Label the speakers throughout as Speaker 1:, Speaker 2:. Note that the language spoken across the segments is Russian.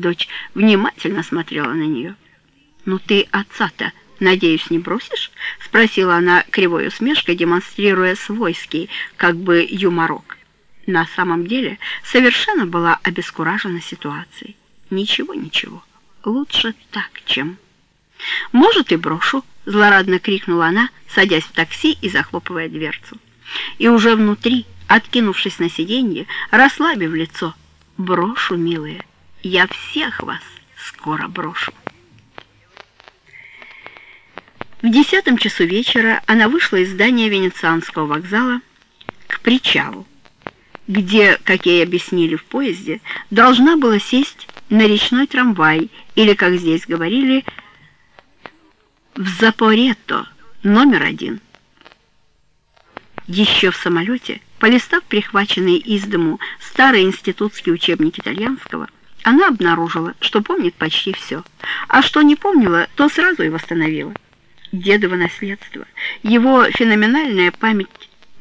Speaker 1: Дочь внимательно смотрела на нее. «Ну ты отца-то, надеюсь, не бросишь?» — спросила она кривой усмешкой, демонстрируя свойский, как бы юморок. На самом деле совершенно была обескуражена ситуацией. «Ничего, ничего, лучше так, чем...» «Может, и брошу!» — злорадно крикнула она, садясь в такси и захлопывая дверцу. И уже внутри, откинувшись на сиденье, расслабив лицо, «Брошу, милые, я всех вас скоро брошу». В десятом часу вечера она вышла из здания Венецианского вокзала к причалу, где, как ей объяснили в поезде, должна была сесть на речной трамвай, или, как здесь говорили, в Запоретто, номер один. Еще в самолете, полистав прихваченный из дому старый институтский учебник итальянского, она обнаружила, что помнит почти все, а что не помнила, то сразу и восстановила. Дедово наследство, его феноменальная память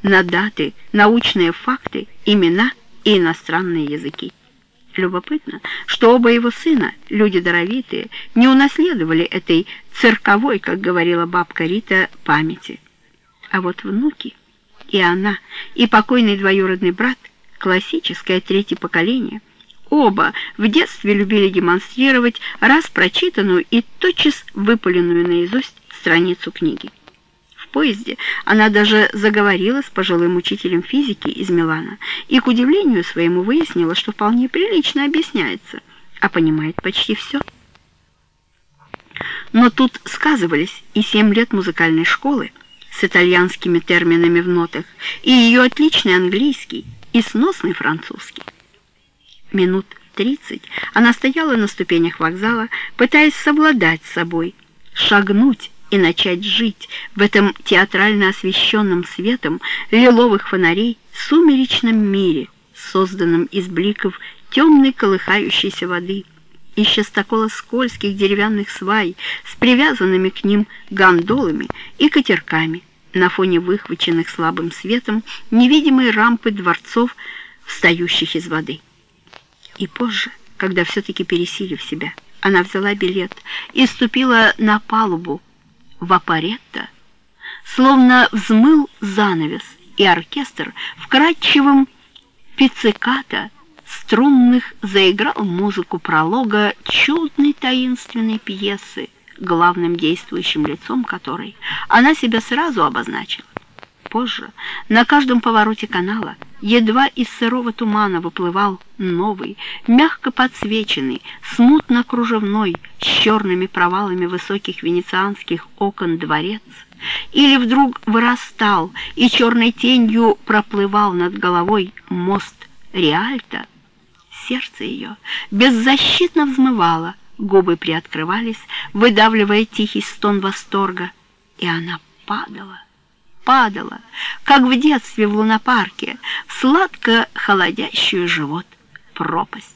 Speaker 1: на даты, научные факты, имена и иностранные языки. Любопытно, что оба его сына, люди даровитые, не унаследовали этой цирковой, как говорила бабка Рита, памяти. А вот внуки, и она, и покойный двоюродный брат, классическое третье поколение, оба в детстве любили демонстрировать раз прочитанную и тотчас выпаленную наизусть страницу книги. В поезде она даже заговорила с пожилым учителем физики из Милана и, к удивлению своему, выяснила, что вполне прилично объясняется, а понимает почти все. Но тут сказывались и семь лет музыкальной школы с итальянскими терминами в нотах, и ее отличный английский, и сносный французский. Минут тридцать она стояла на ступенях вокзала, пытаясь совладать с собой, шагнуть и начать жить в этом театрально освещенном светом лиловых фонарей сумеречном мире, созданном из бликов темной колыхающейся воды, из частокола скользких деревянных свай с привязанными к ним гондолами и катерками, на фоне выхваченных слабым светом невидимой рампы дворцов, встающих из воды. И позже, когда все-таки пересилив себя, она взяла билет и ступила на палубу, Вапоретто словно взмыл занавес, и оркестр вкрадчивым пиццикато струнных заиграл музыку пролога чудной таинственной пьесы, главным действующим лицом которой она себя сразу обозначила. Позже на каждом повороте канала едва из сырого тумана выплывал новый, мягко подсвеченный, смутно-кружевной, с черными провалами высоких венецианских окон дворец, или вдруг вырастал и черной тенью проплывал над головой мост Риальто, сердце ее беззащитно взмывало, губы приоткрывались, выдавливая тихий стон восторга, и она падала падала, как в детстве в лунопарке, в сладко холодящую живот пропасть.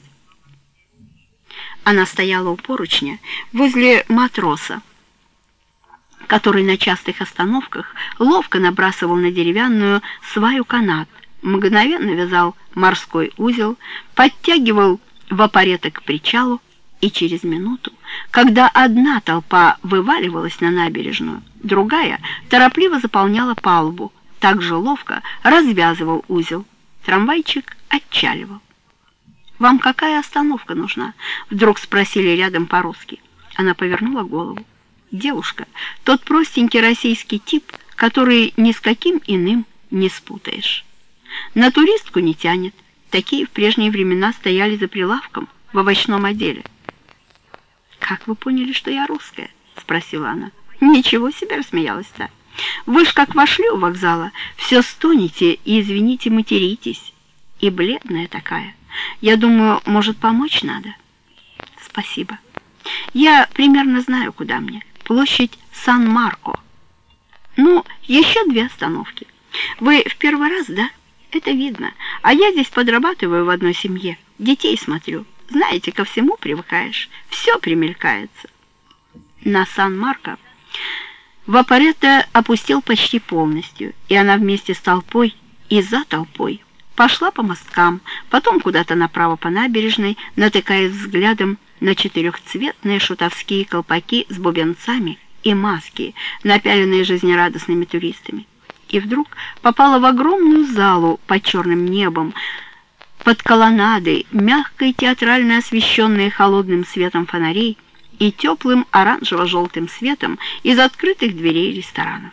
Speaker 1: Она стояла у поручня возле матроса, который на частых остановках ловко набрасывал на деревянную сваю канат, мгновенно вязал морской узел, подтягивал вапорета к причалу, и через минуту, когда одна толпа вываливалась на набережную, другая торопливо заполняла палубу, так же ловко развязывал узел. Трамвайчик отчаливал. «Вам какая остановка нужна?» — вдруг спросили рядом по-русски. Она повернула голову. «Девушка, тот простенький российский тип, который ни с каким иным не спутаешь. На туристку не тянет. Такие в прежние времена стояли за прилавком в овощном отделе. «Как вы поняли, что я русская?» — спросила она. «Ничего себе!» — рассмеялась-то. «Вы ж как вошли у вокзала, все стонете и, извините, материтесь. И бледная такая. Я думаю, может, помочь надо?» «Спасибо. Я примерно знаю, куда мне. Площадь Сан-Марко. Ну, еще две остановки. Вы в первый раз, да? Это видно. А я здесь подрабатываю в одной семье. Детей смотрю». Знаете, ко всему привыкаешь, все примелькается. На Сан-Марко Вапоретто опустил почти полностью, и она вместе с толпой и за толпой пошла по мосткам, потом куда-то направо по набережной, натыкаясь взглядом на четырехцветные шутовские колпаки с бубенцами и маски, напяленные жизнерадостными туристами. И вдруг попала в огромную залу под черным небом, под колоннадой, мягкой театрально освещенной холодным светом фонарей и теплым оранжево-желтым светом из открытых дверей ресторанов.